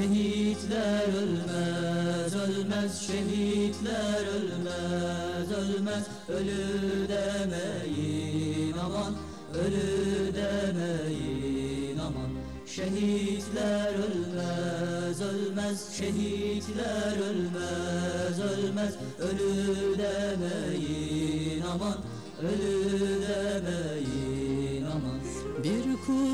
Şehitler ölmez, ölmez. Şehitler ölmez, ölmez. Ölü demeyin aman Ölü demeyin aman. Şehitler ölmez, ölmez. Şehitler ölmez, ölmez. Ölü demeyin aman Ölü demeyin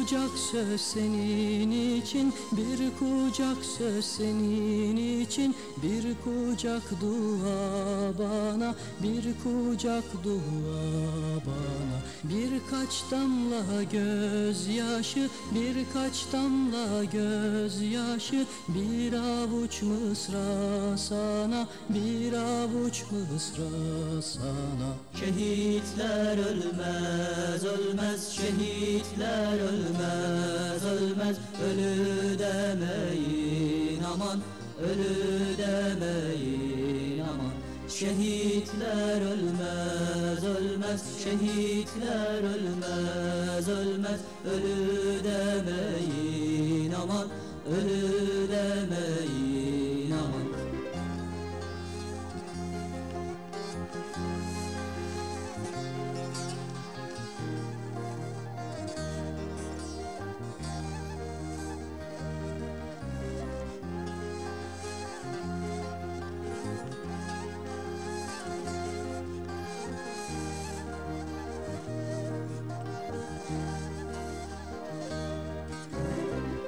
kucak söz senin için Bir kucak söz senin için Bir kucak dua bana Bir kucak dua bana. Birkaç damla gözyaşı Birkaç damla gözyaşı Bir avuç mısra sana Bir avuç mısra sana. Şehitler ölmez, ölmez şehitler Şehitler ölmez, ölmez Ölü demeyin aman Ölü demeyin aman. Şehitler ölmez, ölmez Şehitler ölmez, ölmez Ölü demeyin aman Ölü demeyin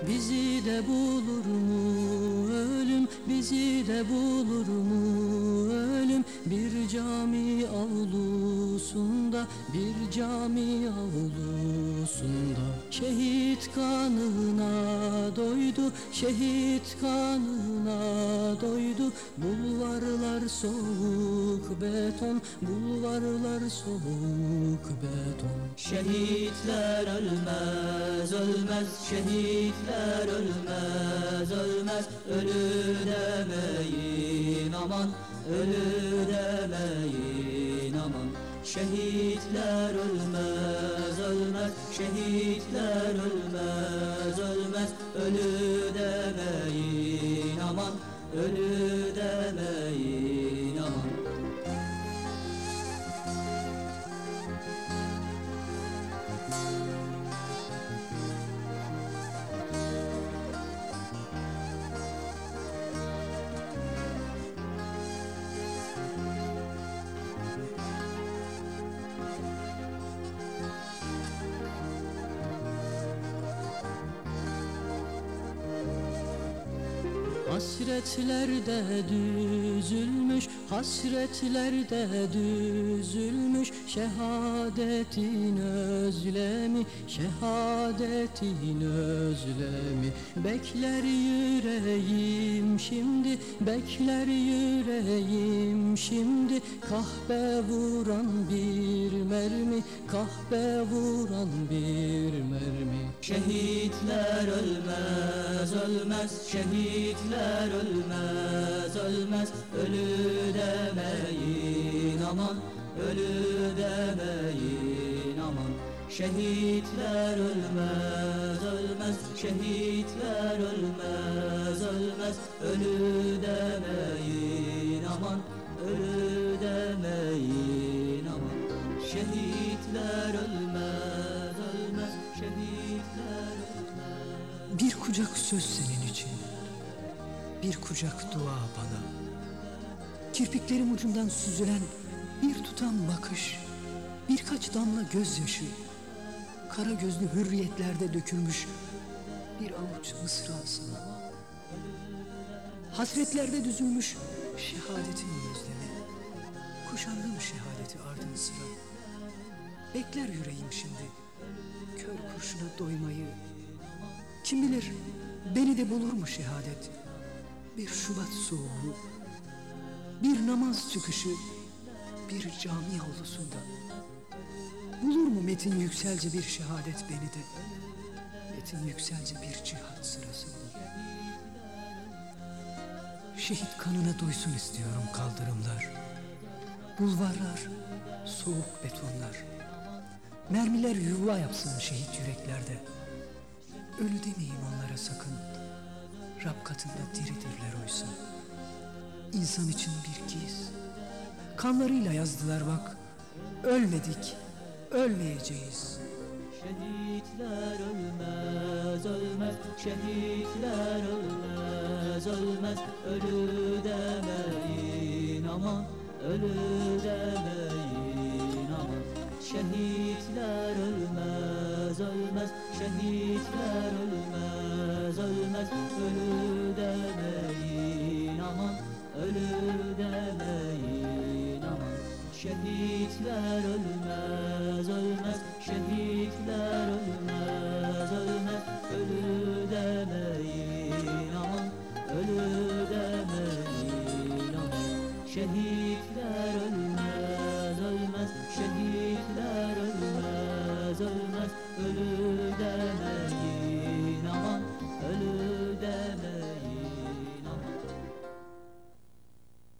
Bizi de bulur mu ölüm? Bizi de bulur mu ölüm? Bir cami avlusunda Bir cami avlusunda Şehit kanına doydu Şehit kanına doydu. Bulvarlar soğuk beton Bulvarlar soğuk beton. Şehitler ölmez ölmez Şehitler ölmez ölmez. Ölü demeyin aman Ölü demeyin aman Şehitler ölmez ölmez. Şehitler ölmez ölmez. Ölü demeyin aman Ölü Hasretlerde düzülmüş, hasretlerde düzülmüş Şehadetin özlemi, şehadetin özlemi. Bekler yüreğim şimdi, bekler yüreğim şimdi. Kahpe vuran bir mermi, kahpe vuran bir mermi. Şehitler ölmez, ölmez. Şehitler Şehitler ölmez ölmez. Ölü demeyin aman. Ölü demeyin aman. Şehitler ölmez ölmez. Şehitler ölmez ölmez. Ölü demeyin aman. Ölü demeyin aman. Şehitler ölmez ölmez. Şehitler ölmez. Bir kucak söz senin için bir kucak dua bana. Kirpiklerim ucundan süzülen bir tutam bakış Birkaç damla gözyaşı. Kara gözlü hürriyetlerde dökülmüş bir avuç mısra sana Hasretlerde düzülmüş şehadetin gözlemi Kuşandım şehadeti ardın sıra. Bekler yüreğim şimdi Kör kurşuna doymayı. Kim bilir beni de bulur mu şehadet bir Şubat soğuğu, bir namaz çıkışı, bir cami avlusunda. Bulur mu Metin Yükselce bir şehadet beni de, Metin Yükselce bir cihat sırasında. Şehit kanına doysun istiyorum kaldırımlar, bulvarlar, soğuk betonlar. Mermiler yuva yapsın şehit yüreklerde. Ölü demeyin onlara sakın. Rab katında diridirler oysa. İnsan için bir giz. Kanlarıyla yazdılar bak. Ölmedik, ölmeyeceğiz. Şehitler ölmez, ölmez Şehitler ölmez, ölmez Ölü demeyin aman Ölü demeyin aman Şehitler ölmez, ölmez Şehitler Şehitler